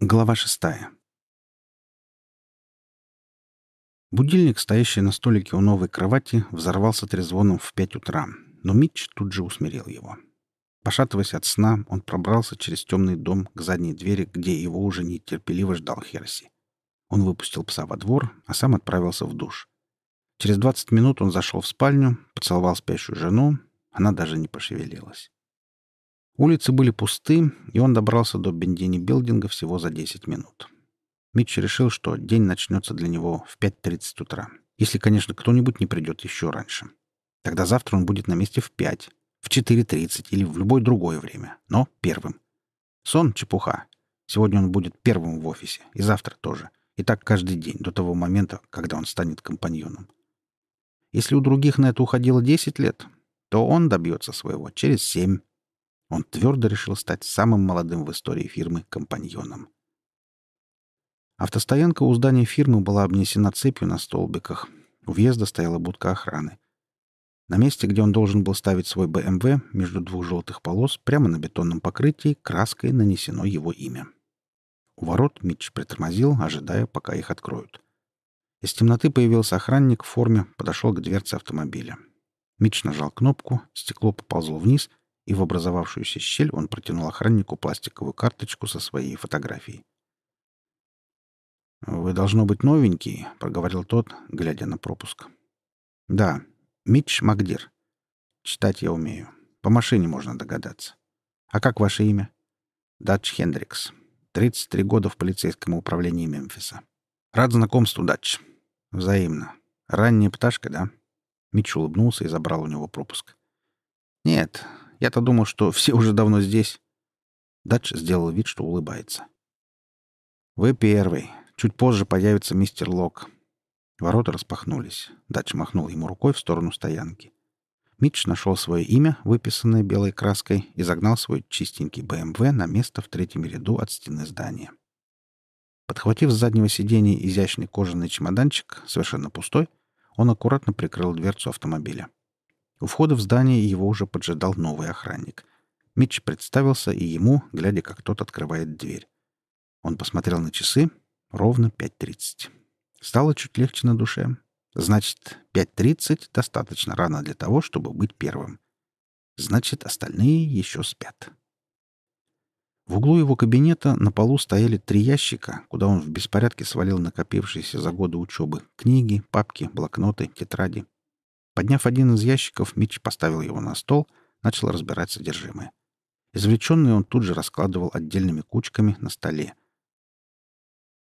Глава шестая. Будильник, стоящий на столике у новой кровати, взорвался трезвоном в пять утра, но Митч тут же усмирил его. Пошатываясь от сна, он пробрался через темный дом к задней двери, где его уже нетерпеливо ждал Херси. Он выпустил пса во двор, а сам отправился в душ. Через двадцать минут он зашел в спальню, поцеловал спящую жену, она даже не пошевелилась. Улицы были пусты, и он добрался до Бендини Билдинга всего за 10 минут. Митч решил, что день начнется для него в 5.30 утра. Если, конечно, кто-нибудь не придет еще раньше. Тогда завтра он будет на месте в 5, в 4.30 или в любое другое время, но первым. Сон — чепуха. Сегодня он будет первым в офисе, и завтра тоже. И так каждый день, до того момента, когда он станет компаньоном. Если у других на это уходило 10 лет, то он добьется своего через 7 он твердо решил стать самым молодым в истории фирмы компаньоном. Автостоянка у здания фирмы была обнесена цепью на столбиках. У въезда стояла будка охраны. На месте, где он должен был ставить свой БМВ, между двух желтых полос, прямо на бетонном покрытии, краской нанесено его имя. У ворот Митч притормозил, ожидая, пока их откроют. Из темноты появился охранник в форме, подошел к дверце автомобиля. Митч нажал кнопку, стекло поползло вниз — и в образовавшуюся щель он протянул охраннику пластиковую карточку со своей фотографией. «Вы, должно быть, новенький», — проговорил тот, глядя на пропуск. «Да, Митч Магдир. Читать я умею. По машине можно догадаться. А как ваше имя?» «Датч Хендрикс. 33 года в полицейском управлении Мемфиса. Рад знакомству, Датч. Взаимно. Ранняя пташка, да?» Митч улыбнулся и забрал у него пропуск. «Нет, я-то думал, что все уже давно здесь». Датч сделал вид, что улыбается. «Вы первый. Чуть позже появится мистер Лок». Ворота распахнулись. Датч махнул ему рукой в сторону стоянки. Митч нашел свое имя, выписанное белой краской, и загнал свой чистенький БМВ на место в третьем ряду от стены здания. Подхватив с заднего сиденья изящный кожаный чемоданчик, совершенно пустой, он аккуратно прикрыл дверцу автомобиля. У входа в здание его уже поджидал новый охранник. Митч представился и ему, глядя, как тот открывает дверь. Он посмотрел на часы. Ровно 5.30. Стало чуть легче на душе. Значит, 5.30 достаточно рано для того, чтобы быть первым. Значит, остальные еще спят. В углу его кабинета на полу стояли три ящика, куда он в беспорядке свалил накопившиеся за годы учебы книги, папки, блокноты, тетради. Подняв один из ящиков, Митч поставил его на стол, начал разбирать содержимое. Извлеченный он тут же раскладывал отдельными кучками на столе.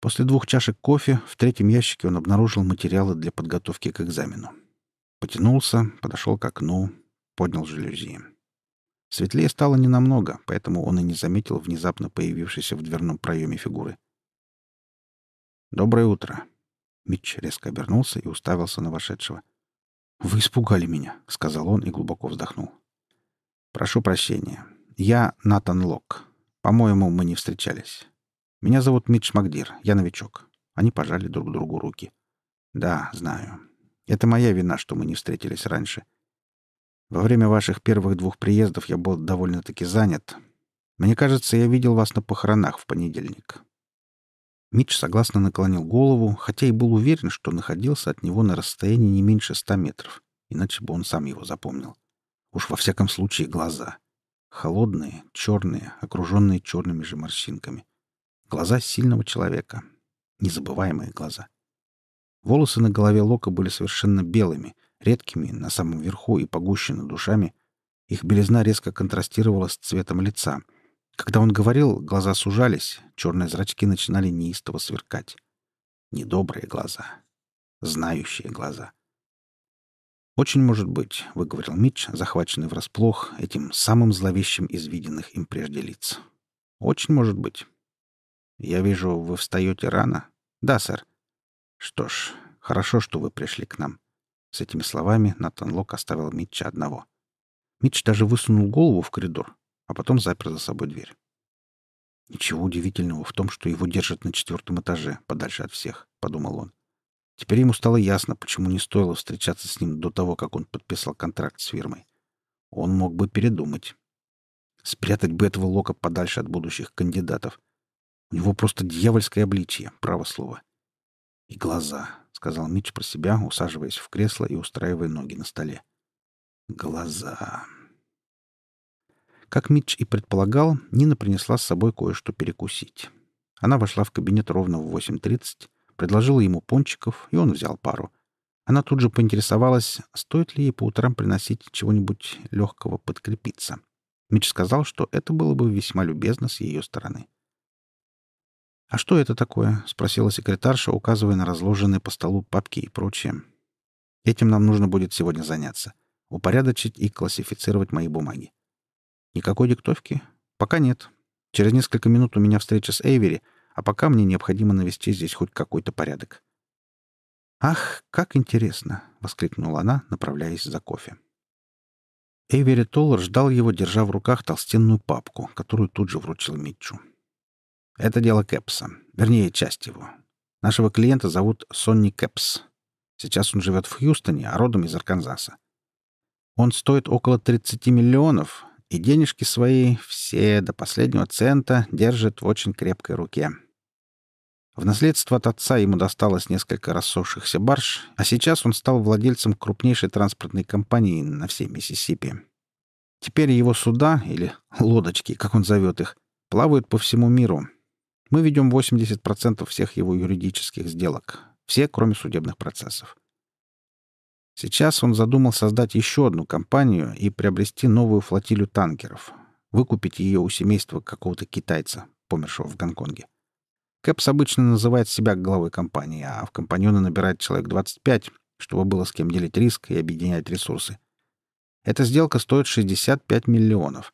После двух чашек кофе в третьем ящике он обнаружил материалы для подготовки к экзамену. Потянулся, подошел к окну, поднял жалюзи. Светлее стало ненамного, поэтому он и не заметил внезапно появившейся в дверном проеме фигуры. «Доброе утро!» Митч резко обернулся и уставился на вошедшего. «Вы испугали меня», — сказал он и глубоко вздохнул. «Прошу прощения. Я Натан Лок. По-моему, мы не встречались. Меня зовут Митч Макдир. Я новичок». Они пожали друг другу руки. «Да, знаю. Это моя вина, что мы не встретились раньше. Во время ваших первых двух приездов я был довольно-таки занят. Мне кажется, я видел вас на похоронах в понедельник. Митч согласно наклонил голову, хотя и был уверен, что находился от него на расстоянии не меньше ста метров, иначе бы он сам его запомнил. Уж во всяком случае глаза. Холодные, черные, окруженные черными же морщинками. Глаза сильного человека. Незабываемые глаза. Волосы на голове Лока были совершенно белыми, редкими на самом верху и погущены душами. Их белизна резко контрастировала с цветом лица — когда он говорил, глаза сужались, черные зрачки начинали неистово сверкать. Недобрые глаза. Знающие глаза. «Очень может быть», — выговорил Митч, захваченный врасплох этим самым зловещим из виденных им прежде лиц. «Очень может быть». «Я вижу, вы встаете рано?» «Да, сэр». «Что ж, хорошо, что вы пришли к нам». С этими словами Натан Лок оставил Митча одного. Митч даже высунул голову в коридор, а потом запер за собой дверь. «Ничего удивительного в том, что его держат на четвертом этаже, подальше от всех», — подумал он. Теперь ему стало ясно, почему не стоило встречаться с ним до того, как он подписал контракт с фирмой. Он мог бы передумать. Спрятать бы этого Лока подальше от будущих кандидатов. У него просто дьявольское обличие, право слово. И глаза, — сказал Митч про себя, усаживаясь в кресло и устраивая ноги на столе. Глаза. Как Митч и предполагал, Нина принесла с собой кое-что перекусить. Она вошла в кабинет ровно в 8.30, предложила ему пончиков, и он взял пару. Она тут же поинтересовалась, стоит ли ей по утрам приносить чего-нибудь легкого подкрепиться. Митч сказал, что это было бы весьма любезно с ее стороны. «А что это такое?» — спросила секретарша, указывая на разложенные по столу папки и прочее. «Этим нам нужно будет сегодня заняться. Упорядочить и классифицировать мои бумаги. Никакой диктовки? Пока нет. Через несколько минут у меня встреча с Эйвери, а пока мне необходимо навести здесь хоть какой-то порядок. «Ах, как интересно!» — воскликнула она, направляясь за кофе. Эйвери Толлар ждал его, держа в руках толстенную папку, которую тут же вручил Митчу. «Это дело Кэпса. Вернее, часть его. Нашего клиента зовут Сонни Кэпс. Сейчас он живет в Хьюстоне, а родом из Арканзаса. Он стоит около 30 миллионов, и денежки свои все до последнего цента держит в очень крепкой руке. В наследство от отца ему досталось несколько рассохшихся барж, а сейчас он стал владельцем крупнейшей транспортной компании на всей Миссисипи. Теперь его суда, или лодочки, как он зовет их, плавают по всему миру. Мы ведем 80% всех его юридических сделок, все, кроме судебных процессов. Сейчас он задумал создать еще одну компанию и приобрести новую флотилию танкеров, выкупить ее у семейства какого-то китайца, помершего в Гонконге. Кэпс обычно называет себя главой компании, а в компаньоны набирает человек 25, чтобы было с кем делить риск и объединять ресурсы. Эта сделка стоит 65 миллионов.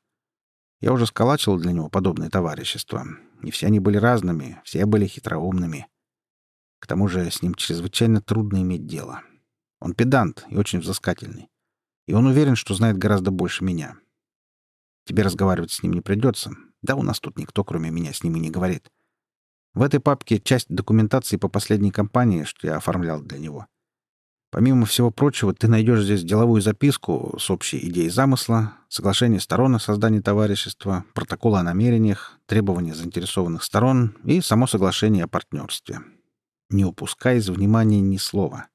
Я уже сколачивал для него подобные товарищества, и все они были разными, все были хитроумными. К тому же с ним чрезвычайно трудно иметь дело. — он педант и очень взыскательный. И он уверен, что знает гораздо больше меня. Тебе разговаривать с ним не придется. Да у нас тут никто, кроме меня, с ним и не говорит. В этой папке часть документации по последней кампании, что я оформлял для него. Помимо всего прочего, ты найдешь здесь деловую записку с общей идеей замысла, соглашение сторон о создании товарищества, протокол о намерениях, требования заинтересованных сторон и само соглашение о партнерстве. Не упускай из внимания ни слова.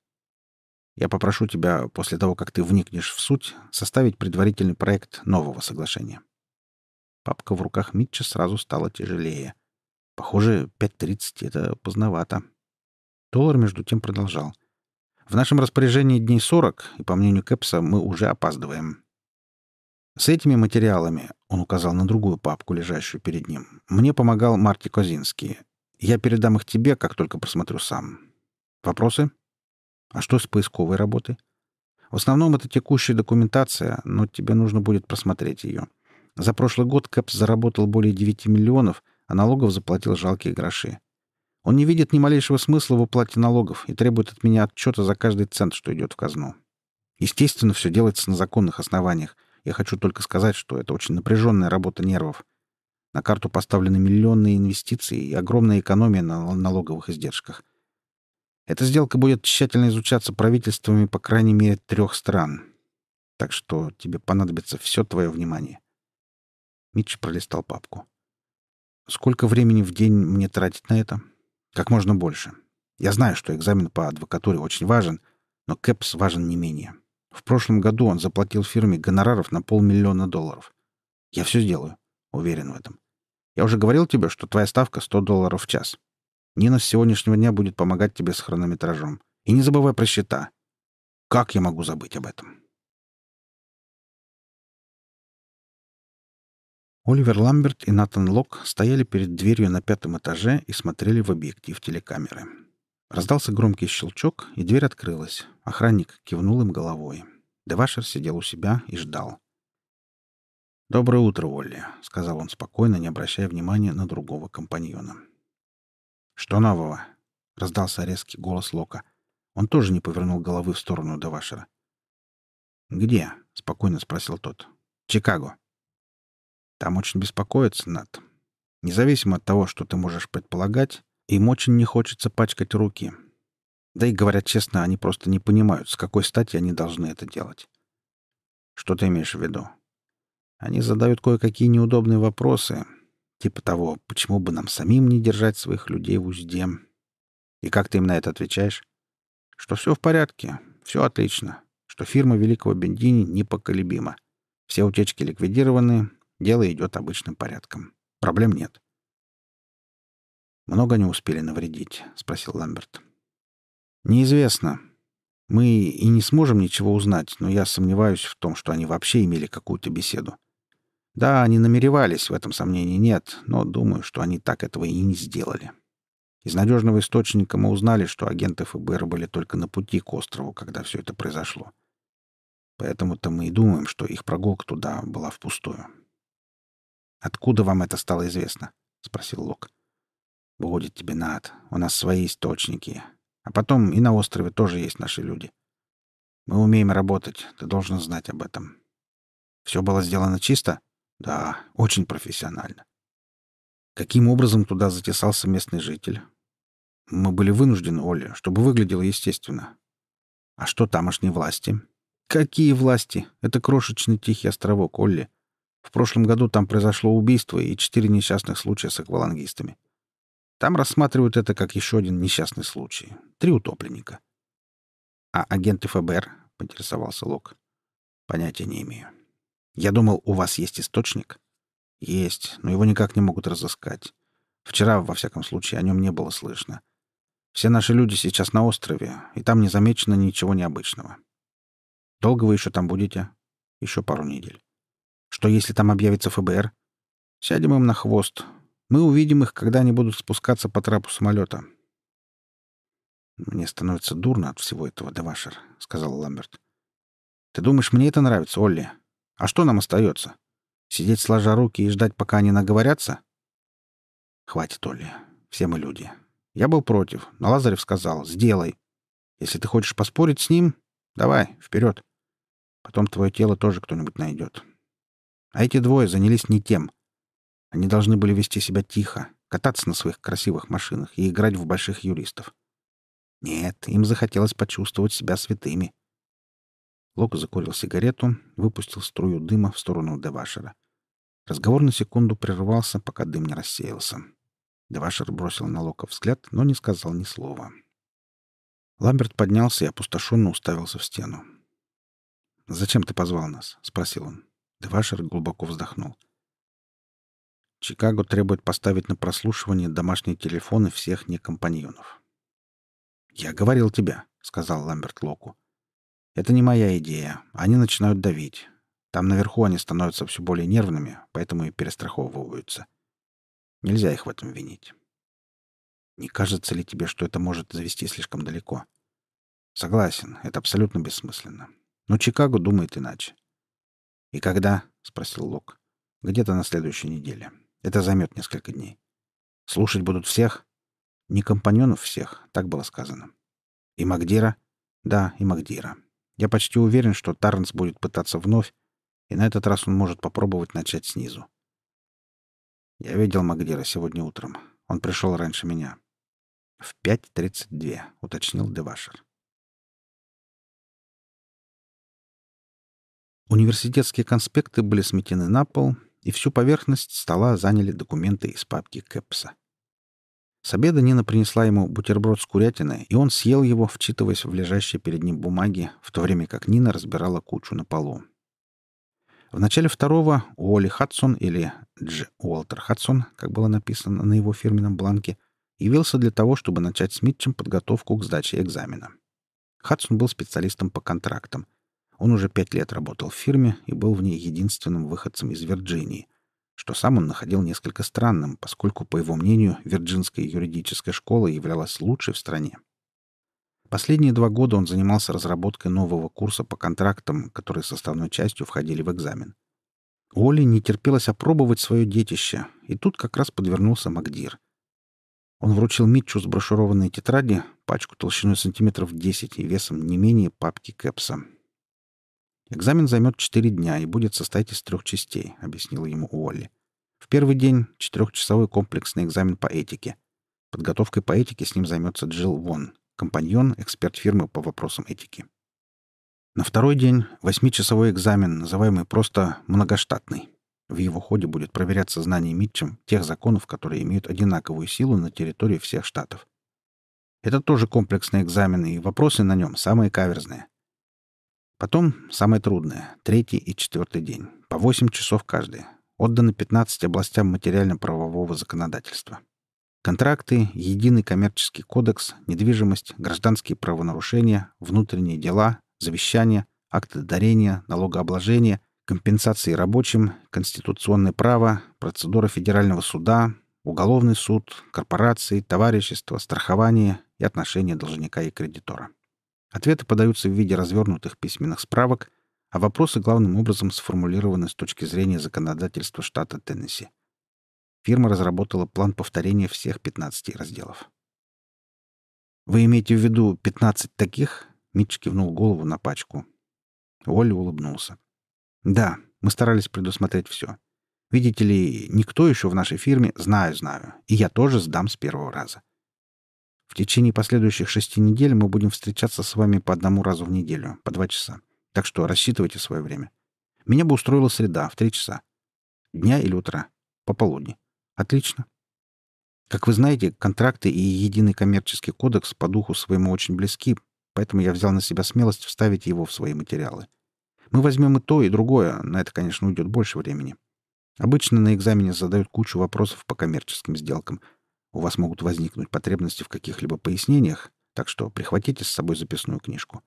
Я попрошу тебя, после того, как ты вникнешь в суть, составить предварительный проект нового соглашения». Папка в руках Митча сразу стала тяжелее. Похоже, 5.30 — это поздновато. Доллар, между тем, продолжал. «В нашем распоряжении дней 40, и, по мнению Кэпса, мы уже опаздываем. С этими материалами, — он указал на другую папку, лежащую перед ним, — мне помогал Марти Козинский. Я передам их тебе, как только просмотрю сам. Вопросы?» А что с поисковой работой? В основном это текущая документация, но тебе нужно будет просмотреть ее. За прошлый год Кэпс заработал более 9 миллионов, а налогов заплатил жалкие гроши. Он не видит ни малейшего смысла в уплате налогов и требует от меня отчета за каждый цент, что идет в казну. Естественно, все делается на законных основаниях. Я хочу только сказать, что это очень напряженная работа нервов. На карту поставлены миллионные инвестиции и огромная экономия на налоговых издержках. Эта сделка будет тщательно изучаться правительствами по крайней мере трех стран. Так что тебе понадобится все твое внимание. Митч пролистал папку. Сколько времени в день мне тратить на это? Как можно больше. Я знаю, что экзамен по адвокатуре очень важен, но КЭПС важен не менее. В прошлом году он заплатил фирме гонораров на полмиллиона долларов. Я все сделаю. Уверен в этом. Я уже говорил тебе, что твоя ставка 100 долларов в час. Нина с сегодняшнего дня будет помогать тебе с хронометражом. И не забывай про счета. Как я могу забыть об этом? Оливер Ламберт и Натан Лок стояли перед дверью на пятом этаже и смотрели в объектив телекамеры. Раздался громкий щелчок, и дверь открылась. Охранник кивнул им головой. Девашер сидел у себя и ждал. «Доброе утро, Олли», — сказал он спокойно, не обращая внимания на другого компаньона. «Что нового?» — раздался резкий голос Лока. Он тоже не повернул головы в сторону Девашера. «Где?» — спокойно спросил тот. «Чикаго». «Там очень беспокоится Над. Независимо от того, что ты можешь предполагать, им очень не хочется пачкать руки. Да и, говорят честно, они просто не понимают, с какой стати они должны это делать». «Что ты имеешь в виду?» «Они задают кое-какие неудобные вопросы. Типа того, почему бы нам самим не держать своих людей в узде. И как ты им на это отвечаешь? Что все в порядке, все отлично, что фирма Великого Бендини непоколебима. Все утечки ликвидированы, дело идет обычным порядком. Проблем нет. «Много не успели навредить?» — спросил Ламберт. «Неизвестно. Мы и не сможем ничего узнать, но я сомневаюсь в том, что они вообще имели какую-то беседу. Да, они намеревались, в этом сомнений нет, но думаю, что они так этого и не сделали. Из надежного источника мы узнали, что агенты ФБР были только на пути к острову, когда все это произошло. Поэтому-то мы и думаем, что их прогулка туда была впустую. «Откуда вам это стало известно?» — спросил Лок. «Будет тебе над. У нас свои источники. А потом и на острове тоже есть наши люди. Мы умеем работать, ты должен знать об этом. Все было сделано чисто?» «Да, очень профессионально. Каким образом туда затесался местный житель? Мы были вынуждены, Оля, чтобы выглядело естественно. А что тамошние власти? Какие власти? Это крошечный тихий островок, Олли. В прошлом году там произошло убийство и четыре несчастных случая с аквалангистами. Там рассматривают это как еще один несчастный случай. Три утопленника. А агенты ФБР, — поинтересовался Лок, — понятия не имею. Я думал, у вас есть источник. Есть, но его никак не могут разыскать. Вчера, во всяком случае, о нем не было слышно. Все наши люди сейчас на острове, и там не замечено ничего необычного. Долго вы еще там будете? Еще пару недель. Что, если там объявится ФБР? Сядем им на хвост. Мы увидим их, когда они будут спускаться по трапу самолета. «Мне становится дурно от всего этого, Девашер», — сказал Ламберт. «Ты думаешь, мне это нравится, Олли? А что нам остается? Сидеть сложа руки и ждать, пока они наговорятся? Хватит, Олли. Все мы люди. Я был против, но Лазарев сказал «сделай». Если ты хочешь поспорить с ним, давай, вперед. Потом твое тело тоже кто-нибудь найдет. А эти двое занялись не тем. Они должны были вести себя тихо, кататься на своих красивых машинах и играть в больших юристов. Нет, им захотелось почувствовать себя святыми. Лок закурил сигарету, выпустил струю дыма в сторону Девашера. Разговор на секунду прервался, пока дым не рассеялся. Девашер бросил на Лока взгляд, но не сказал ни слова. Ламберт поднялся и опустошенно уставился в стену. «Зачем ты позвал нас?» — спросил он. Девашер глубоко вздохнул. «Чикаго требует поставить на прослушивание домашние телефоны всех некомпаньонов». «Я говорил тебе», — сказал Ламберт Локу. Это не моя идея. Они начинают давить. Там наверху они становятся все более нервными, поэтому и перестраховываются. Нельзя их в этом винить. Не кажется ли тебе, что это может завести слишком далеко? Согласен, это абсолютно бессмысленно. Но Чикаго думает иначе. «И когда?» — спросил Лок. «Где-то на следующей неделе. Это займет несколько дней. Слушать будут всех?» «Не компаньонов всех», — так было сказано. «И Магдира?» «Да, и Магдира. Я почти уверен, что Тарнс будет пытаться вновь, и на этот раз он может попробовать начать снизу. Я видел Магдира сегодня утром. Он пришел раньше меня. В 5.32, уточнил Девашер. Университетские конспекты были сметены на пол, и всю поверхность стола заняли документы из папки Кэпса. С обеда Нина принесла ему бутерброд с курятиной, и он съел его, вчитываясь в лежащие перед ним бумаги, в то время как Нина разбирала кучу на полу. В начале второго Уолли Хадсон, или Дж. Уолтер Хадсон, как было написано на его фирменном бланке, явился для того, чтобы начать с Митчем подготовку к сдаче экзамена. Хадсон был специалистом по контрактам. Он уже пять лет работал в фирме и был в ней единственным выходцем из Вирджинии, что сам он находил несколько странным, поскольку, по его мнению, Вирджинская юридическая школа являлась лучшей в стране. Последние два года он занимался разработкой нового курса по контрактам, которые составной частью входили в экзамен. Оле не терпелось опробовать свое детище, и тут как раз подвернулся Магдир. Он вручил Митчу сброшированные тетради, пачку толщиной сантиметров 10 и весом не менее папки Кэпса, Экзамен займет четыре дня и будет состоять из трех частей, объяснила ему Уолли. В первый день — четырехчасовой комплексный экзамен по этике. Подготовкой по этике с ним займется Джилл Вон, компаньон, эксперт фирмы по вопросам этики. На второй день — восьмичасовой экзамен, называемый просто многоштатный. В его ходе будет проверяться знание Митчем тех законов, которые имеют одинаковую силу на территории всех штатов. Это тоже комплексный экзамен, и вопросы на нем самые каверзные. Потом самое трудное — третий и четвертый день. По 8 часов каждый. Отданы 15 областям материально-правового законодательства. Контракты, единый коммерческий кодекс, недвижимость, гражданские правонарушения, внутренние дела, завещания, акты дарения, налогообложение, компенсации рабочим, конституционное право, процедура федерального суда, уголовный суд, корпорации, товарищество, страхование и отношения должника и кредитора. Ответы подаются в виде развернутых письменных справок, а вопросы главным образом сформулированы с точки зрения законодательства штата Теннесси. Фирма разработала план повторения всех 15 разделов. «Вы имеете в виду 15 таких?» Митч кивнул голову на пачку. Оля улыбнулся. «Да, мы старались предусмотреть все. Видите ли, никто еще в нашей фирме, знаю, знаю, и я тоже сдам с первого раза. В течение последующих шести недель мы будем встречаться с вами по одному разу в неделю, по два часа. Так что рассчитывайте свое время. Меня бы устроила среда в три часа. Дня или утра. Пополудни. Отлично. Как вы знаете, контракты и единый коммерческий кодекс по духу своему очень близки, поэтому я взял на себя смелость вставить его в свои материалы. Мы возьмем и то, и другое, на это, конечно, уйдет больше времени. Обычно на экзамене задают кучу вопросов по коммерческим сделкам — у вас могут возникнуть потребности в каких-либо пояснениях, так что прихватите с собой записную книжку.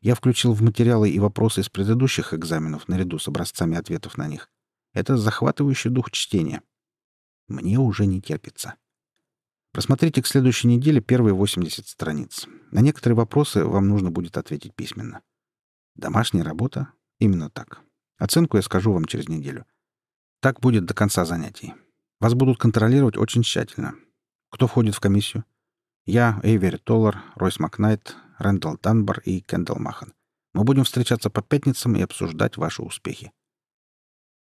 Я включил в материалы и вопросы из предыдущих экзаменов наряду с образцами ответов на них. Это захватывающий дух чтения. Мне уже не терпится. Просмотрите к следующей неделе первые 80 страниц. На некоторые вопросы вам нужно будет ответить письменно. Домашняя работа? Именно так. Оценку я скажу вам через неделю. Так будет до конца занятий. Вас будут контролировать очень тщательно. Кто входит в комиссию? Я, Эйвери Толлар, Ройс Макнайт, Рэндалл Данбар и Кендалл Махан. Мы будем встречаться по пятницам и обсуждать ваши успехи.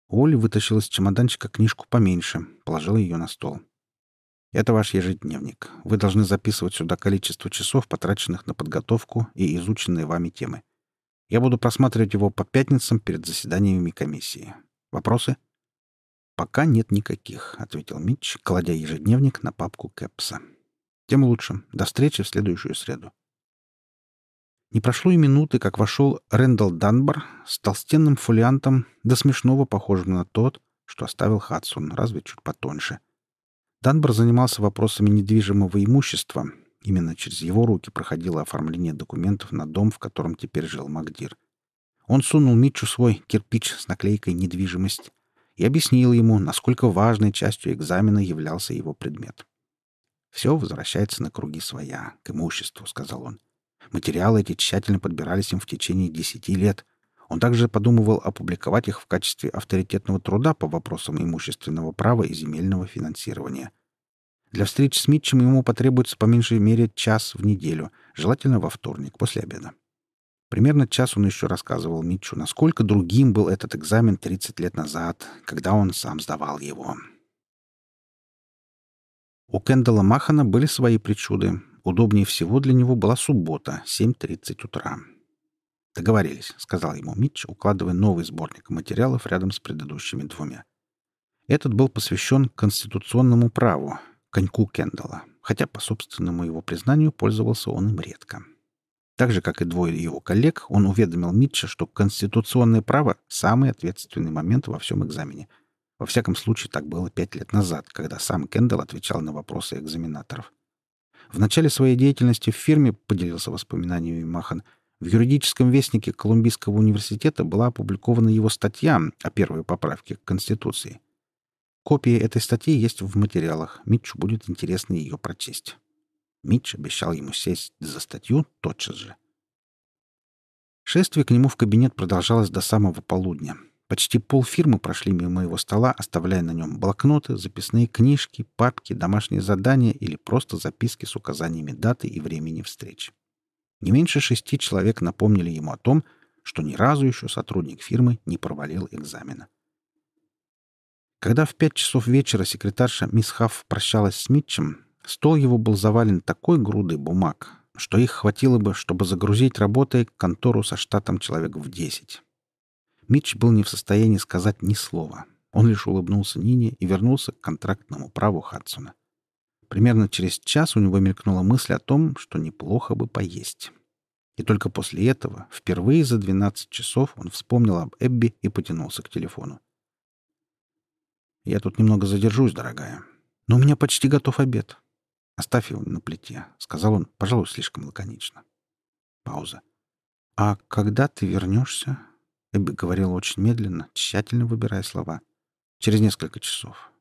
Оля вытащила из чемоданчика книжку поменьше, положила ее на стол. Это ваш ежедневник. Вы должны записывать сюда количество часов, потраченных на подготовку и изученные вами темы. Я буду просматривать его по пятницам перед заседаниями комиссии. Вопросы? — «Пока нет никаких», — ответил Митч, кладя ежедневник на папку Кэпса. «Тем лучше. До встречи в следующую среду». Не прошло и минуты, как вошел Рэндалл Данбар с толстенным фолиантом, до смешного похожим на тот, что оставил Хадсон, разве чуть потоньше. Данбар занимался вопросами недвижимого имущества. Именно через его руки проходило оформление документов на дом, в котором теперь жил Магдир. Он сунул Митчу свой кирпич с наклейкой «Недвижимость», и объяснил ему, насколько важной частью экзамена являлся его предмет. «Все возвращается на круги своя, к имуществу», — сказал он. Материалы эти тщательно подбирались им в течение десяти лет. Он также подумывал опубликовать их в качестве авторитетного труда по вопросам имущественного права и земельного финансирования. Для встреч с Митчем ему потребуется по меньшей мере час в неделю, желательно во вторник, после обеда. Примерно час он еще рассказывал Митчу, насколько другим был этот экзамен 30 лет назад, когда он сам сдавал его. У Кендала Махана были свои причуды. Удобнее всего для него была суббота, 7.30 утра. «Договорились», — сказал ему Митч, укладывая новый сборник материалов рядом с предыдущими двумя. Этот был посвящен конституционному праву, коньку Кендала, хотя, по собственному его признанию, пользовался он им редко. Так же, как и двое его коллег, он уведомил Митча, что конституционное право — самый ответственный момент во всем экзамене. Во всяком случае, так было пять лет назад, когда сам Кендалл отвечал на вопросы экзаменаторов. В начале своей деятельности в фирме, поделился воспоминаниями Махан, в юридическом вестнике Колумбийского университета была опубликована его статья о первой поправке к Конституции. Копия этой статьи есть в материалах. Митчу будет интересно ее прочесть. Митч обещал ему сесть за статью тотчас же. Шествие к нему в кабинет продолжалось до самого полудня. Почти полфирмы прошли мимо его стола, оставляя на нем блокноты, записные книжки, папки, домашние задания или просто записки с указаниями даты и времени встреч. Не меньше шести человек напомнили ему о том, что ни разу еще сотрудник фирмы не провалил экзамена. Когда в пять часов вечера секретарша мисс Хафф прощалась с Митчем, Стол его был завален такой грудой бумаг, что их хватило бы, чтобы загрузить работой контору со штатом человек в десять. Митч был не в состоянии сказать ни слова. Он лишь улыбнулся Нине и вернулся к контрактному праву Хадсона. Примерно через час у него мелькнула мысль о том, что неплохо бы поесть. И только после этого, впервые за 12 часов, он вспомнил об Эбби и потянулся к телефону. «Я тут немного задержусь, дорогая. Но у меня почти готов обед. Оставь его на плите», — сказал он, пожалуй, слишком лаконично. Пауза. «А когда ты вернешься?» Эбби говорила очень медленно, тщательно выбирая слова. «Через несколько часов».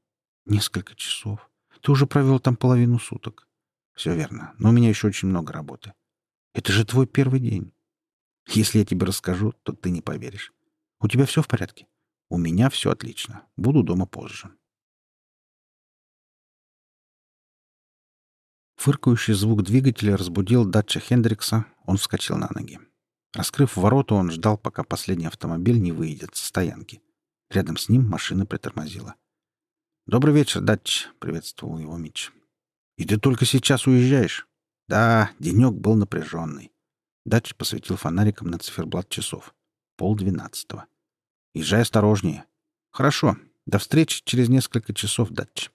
«Несколько часов? Ты уже провел там половину суток». «Все верно, но у меня еще очень много работы». «Это же твой первый день». «Если я тебе расскажу, то ты не поверишь. У тебя все в порядке?» «У меня все отлично. Буду дома позже». Фыркающий звук двигателя разбудил Датча Хендрикса. Он вскочил на ноги. Раскрыв ворота, он ждал, пока последний автомобиль не выйдет с стоянки. Рядом с ним машина притормозила. «Добрый вечер, Датч», — приветствовал его Митч. «И ты только сейчас уезжаешь?» «Да, денек был напряженный». Датч посветил фонариком на циферблат часов. Пол двенадцатого. «Езжай осторожнее». «Хорошо. До встречи через несколько часов, Датч».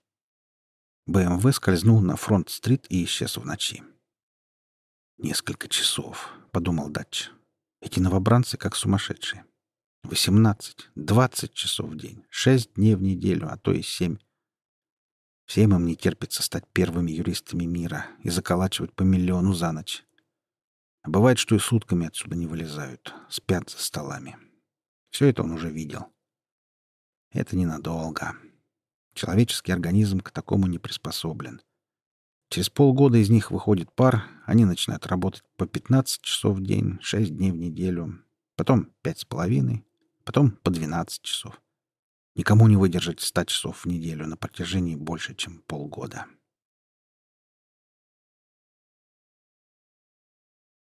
БМВ скользнул на фронт-стрит и исчез в ночи. «Несколько часов», — подумал Датч. Эти новобранцы как сумасшедшие. Восемнадцать, двадцать часов в день, шесть дней в неделю, а то и семь. Всем им не терпится стать первыми юристами мира и заколачивать по миллиону за ночь. А бывает, что и сутками отсюда не вылезают, спят за столами. Все это он уже видел. Это ненадолго. Человеческий организм к такому не приспособлен. Через полгода из них выходит пар, они начинают работать по 15 часов в день, 6 дней в неделю, потом пять с половиной, потом по 12 часов. Никому не выдержать 100 часов в неделю на протяжении больше, чем полгода.